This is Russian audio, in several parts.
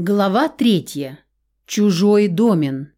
Глава третья. Чужой домен.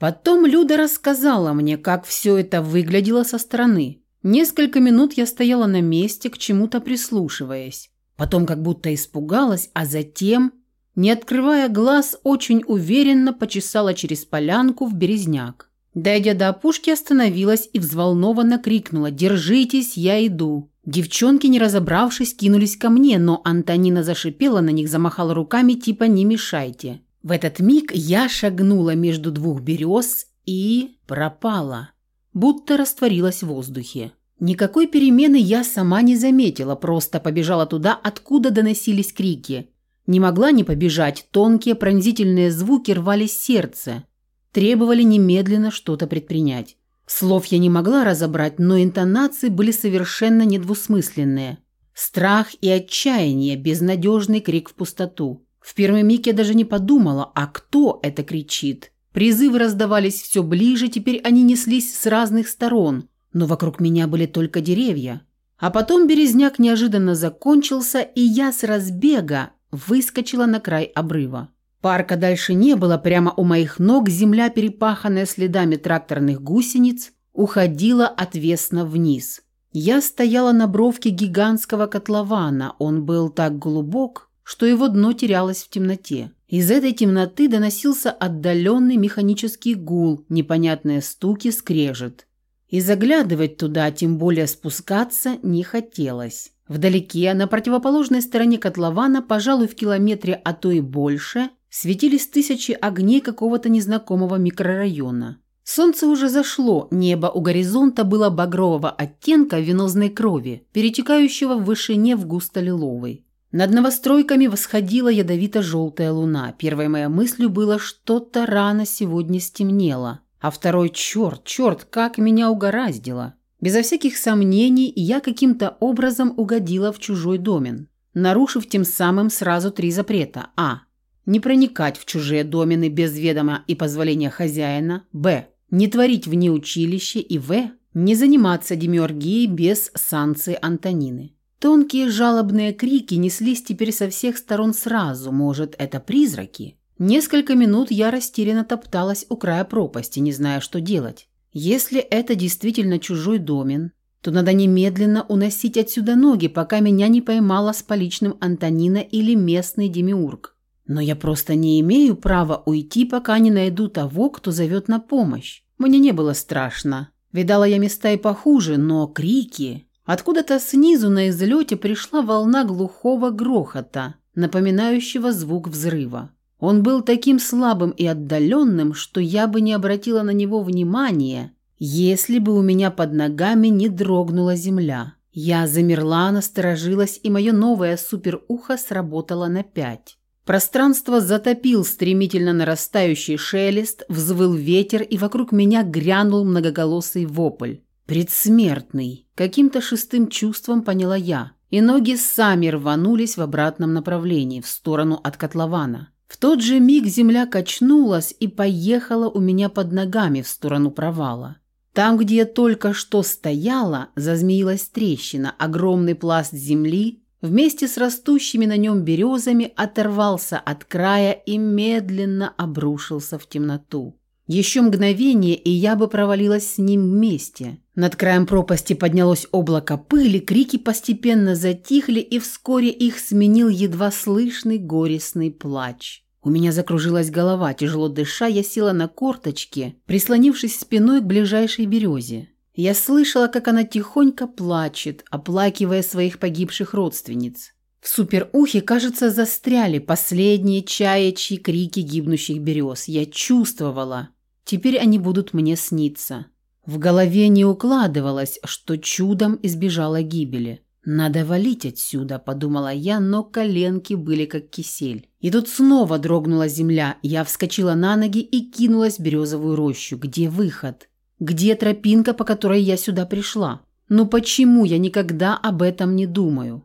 Потом Люда рассказала мне, как все это выглядело со стороны. Несколько минут я стояла на месте, к чему-то прислушиваясь. Потом как будто испугалась, а затем, не открывая глаз, очень уверенно почесала через полянку в березняк. Дойдя до опушки, остановилась и взволнованно крикнула «Держитесь, я иду!». Девчонки, не разобравшись, кинулись ко мне, но Антонина зашипела на них, замахала руками, типа «не мешайте». В этот миг я шагнула между двух берез и пропала, будто растворилась в воздухе. Никакой перемены я сама не заметила, просто побежала туда, откуда доносились крики. Не могла не побежать, тонкие пронзительные звуки рвали сердце, требовали немедленно что-то предпринять. Слов я не могла разобрать, но интонации были совершенно недвусмысленные. Страх и отчаяние, безнадежный крик в пустоту. В первый миг я даже не подумала, а кто это кричит. Призывы раздавались все ближе, теперь они неслись с разных сторон, но вокруг меня были только деревья. А потом березняк неожиданно закончился, и я с разбега выскочила на край обрыва. Парка дальше не было, прямо у моих ног земля, перепаханная следами тракторных гусениц, уходила отвесно вниз. Я стояла на бровке гигантского котлована, он был так глубок, что его дно терялось в темноте. Из этой темноты доносился отдаленный механический гул, непонятные стуки, скрежет. И заглядывать туда, тем более спускаться, не хотелось. Вдалеке, на противоположной стороне котлована, пожалуй, в километре, а то и больше, светились тысячи огней какого-то незнакомого микрорайона. Солнце уже зашло, небо у горизонта было багрового оттенка венозной крови, перетекающего в вышине в густо-лиловый. Над новостройками восходила ядовито-желтая луна. Первой моей мыслью было что-то рано сегодня стемнело. А второй черт, черт, как меня угораздило. Безо всяких сомнений я каким-то образом угодила в чужой домен, нарушив тем самым сразу три запрета. А не проникать в чужие домены без ведома и позволения хозяина, б. не творить вне училища и в. не заниматься демиургией без санкции Антонины. Тонкие жалобные крики неслись теперь со всех сторон сразу, может, это призраки? Несколько минут я растерянно топталась у края пропасти, не зная, что делать. Если это действительно чужой домен, то надо немедленно уносить отсюда ноги, пока меня не поймала с поличным Антонина или местный демиург. Но я просто не имею права уйти, пока не найду того, кто зовет на помощь. Мне не было страшно. Видала я места и похуже, но крики... Откуда-то снизу на излете пришла волна глухого грохота, напоминающего звук взрыва. Он был таким слабым и отдаленным, что я бы не обратила на него внимания, если бы у меня под ногами не дрогнула земля. Я замерла, насторожилась, и мое новое суперухо сработало на пять. Пространство затопил стремительно нарастающий шелест, взвыл ветер, и вокруг меня грянул многоголосый вопль. Предсмертный. Каким-то шестым чувством поняла я. И ноги сами рванулись в обратном направлении, в сторону от котлована. В тот же миг земля качнулась и поехала у меня под ногами в сторону провала. Там, где я только что стояла, зазмеилась трещина, огромный пласт земли вместе с растущими на нем березами оторвался от края и медленно обрушился в темноту. Еще мгновение, и я бы провалилась с ним вместе. Над краем пропасти поднялось облако пыли, крики постепенно затихли, и вскоре их сменил едва слышный горестный плач. У меня закружилась голова, тяжело дыша, я села на корточки, прислонившись спиной к ближайшей березе. Я слышала, как она тихонько плачет, оплакивая своих погибших родственниц. В суперухе, кажется, застряли последние чаячьи крики гибнущих берез. Я чувствовала. Теперь они будут мне сниться. В голове не укладывалось, что чудом избежала гибели. «Надо валить отсюда», – подумала я, но коленки были как кисель. И тут снова дрогнула земля. Я вскочила на ноги и кинулась в березовую рощу. Где выход? Где тропинка, по которой я сюда пришла? Ну почему я никогда об этом не думаю?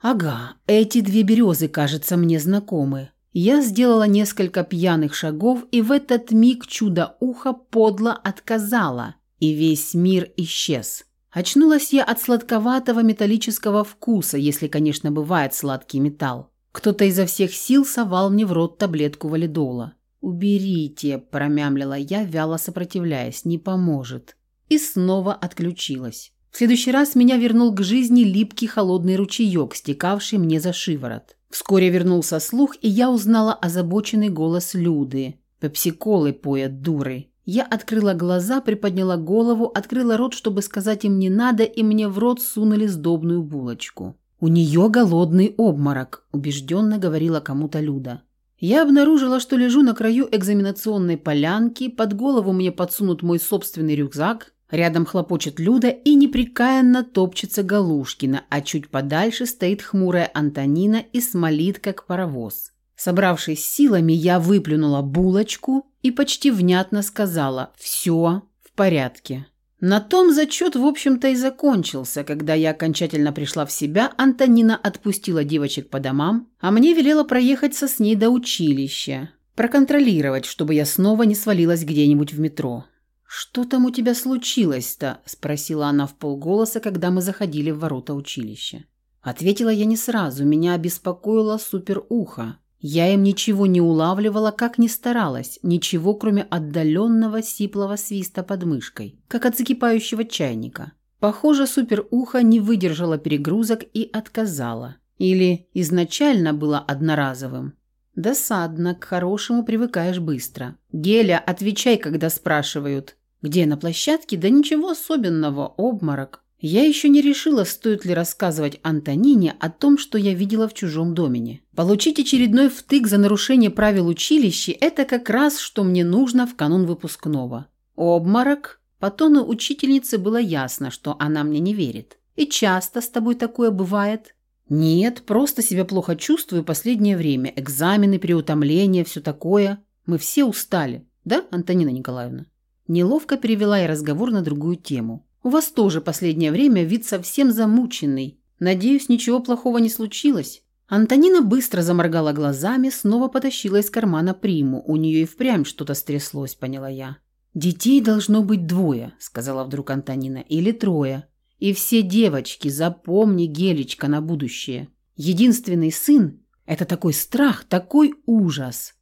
Ага, эти две березы, кажется, мне знакомы. Я сделала несколько пьяных шагов, и в этот миг чудо-ухо подло отказало, и весь мир исчез. Очнулась я от сладковатого металлического вкуса, если, конечно, бывает сладкий металл. Кто-то изо всех сил совал мне в рот таблетку валидола. «Уберите», – промямлила я, вяло сопротивляясь, – «не поможет». И снова отключилась. В следующий раз меня вернул к жизни липкий холодный ручеек, стекавший мне за шиворот. Вскоре вернулся слух, и я узнала озабоченный голос Люды. «Пепсиколы поят, дуры». Я открыла глаза, приподняла голову, открыла рот, чтобы сказать им не надо, и мне в рот сунули сдобную булочку. «У нее голодный обморок», – убежденно говорила кому-то Люда. Я обнаружила, что лежу на краю экзаменационной полянки, под голову мне подсунут мой собственный рюкзак, рядом хлопочет Люда и непрекаянно топчется Галушкина, а чуть подальше стоит хмурая Антонина и смолит, как паровоз. Собравшись силами, я выплюнула булочку и почти внятно сказала «все в порядке». На том зачет, в общем-то, и закончился. Когда я окончательно пришла в себя, Антонина отпустила девочек по домам, а мне велела проехаться с ней до училища, проконтролировать, чтобы я снова не свалилась где-нибудь в метро. «Что там у тебя случилось-то?» – спросила она в полголоса, когда мы заходили в ворота училища. Ответила я не сразу, меня обеспокоило суперухо. Я им ничего не улавливала, как ни старалась, ничего, кроме отдаленного сиплого свиста под мышкой, как от закипающего чайника. Похоже, суперухо не выдержало перегрузок и отказало. Или изначально было одноразовым. Досадно, к хорошему привыкаешь быстро. Геля, отвечай, когда спрашивают. Где на площадке? Да ничего особенного, обморок. Я еще не решила, стоит ли рассказывать Антонине о том, что я видела в чужом домене. Получить очередной втык за нарушение правил училища – это как раз, что мне нужно в канун выпускного. Обморок? По тону учительницы было ясно, что она мне не верит. И часто с тобой такое бывает? Нет, просто себя плохо чувствую последнее время. Экзамены, переутомление, все такое. Мы все устали. Да, Антонина Николаевна? Неловко перевела я разговор на другую тему. У вас тоже последнее время вид совсем замученный. Надеюсь, ничего плохого не случилось?» Антонина быстро заморгала глазами, снова потащила из кармана приму. У нее и впрямь что-то стряслось, поняла я. «Детей должно быть двое», — сказала вдруг Антонина, — «или трое. И все девочки, запомни, Гелечка, на будущее. Единственный сын — это такой страх, такой ужас».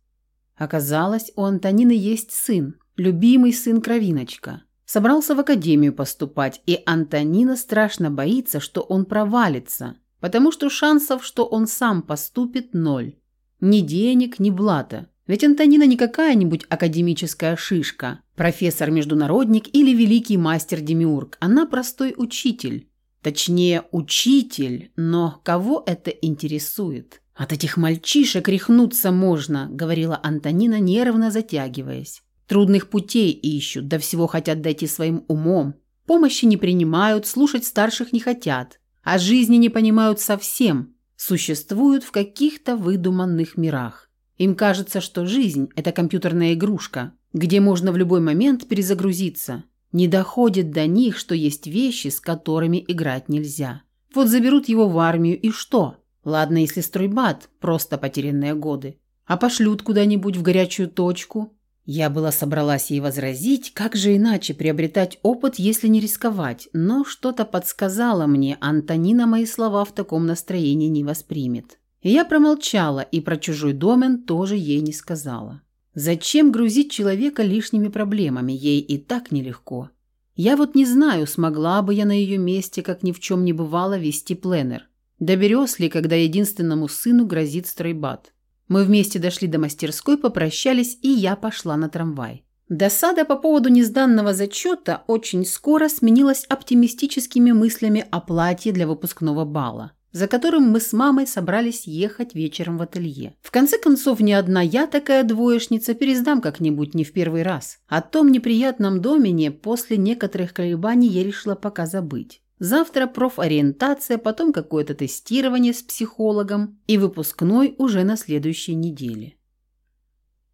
Оказалось, у Антонины есть сын, любимый сын Кровиночка. Собрался в академию поступать, и Антонина страшно боится, что он провалится, потому что шансов, что он сам поступит, ноль. Ни денег, ни блата. Ведь Антонина не какая-нибудь академическая шишка, профессор-международник или великий мастер-демиург. Она простой учитель. Точнее, учитель, но кого это интересует? «От этих мальчишек рехнуться можно», — говорила Антонина, нервно затягиваясь. Трудных путей ищут, да всего хотят дойти своим умом. Помощи не принимают, слушать старших не хотят. А жизни не понимают совсем. Существуют в каких-то выдуманных мирах. Им кажется, что жизнь – это компьютерная игрушка, где можно в любой момент перезагрузиться. Не доходит до них, что есть вещи, с которыми играть нельзя. Вот заберут его в армию и что? Ладно, если стройбат – просто потерянные годы. А пошлют куда-нибудь в горячую точку – я была собралась ей возразить, как же иначе приобретать опыт, если не рисковать, но что-то подсказало мне, Антонина мои слова в таком настроении не воспримет. Я промолчала и про чужой домен тоже ей не сказала. Зачем грузить человека лишними проблемами, ей и так нелегко. Я вот не знаю, смогла бы я на ее месте, как ни в чем не бывало, вести пленер. Доберешь ли, когда единственному сыну грозит стройбат? Мы вместе дошли до мастерской, попрощались, и я пошла на трамвай. Досада по поводу несданного зачета очень скоро сменилась оптимистическими мыслями о платье для выпускного бала, за которым мы с мамой собрались ехать вечером в ателье. В конце концов, не одна я такая двоечница, пересдам как-нибудь не в первый раз. О том неприятном домене после некоторых колебаний я решила пока забыть. Завтра профориентация, потом какое-то тестирование с психологом и выпускной уже на следующей неделе.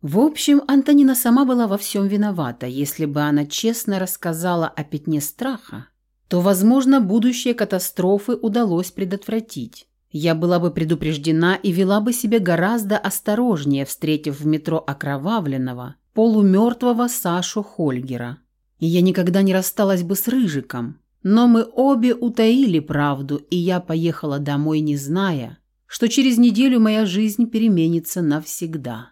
В общем, Антонина сама была во всем виновата. Если бы она честно рассказала о пятне страха, то, возможно, будущие катастрофы удалось предотвратить. Я была бы предупреждена и вела бы себя гораздо осторожнее, встретив в метро окровавленного, полумертвого Сашу Хольгера. И я никогда не рассталась бы с Рыжиком, но мы обе утаили правду, и я поехала домой, не зная, что через неделю моя жизнь переменится навсегда.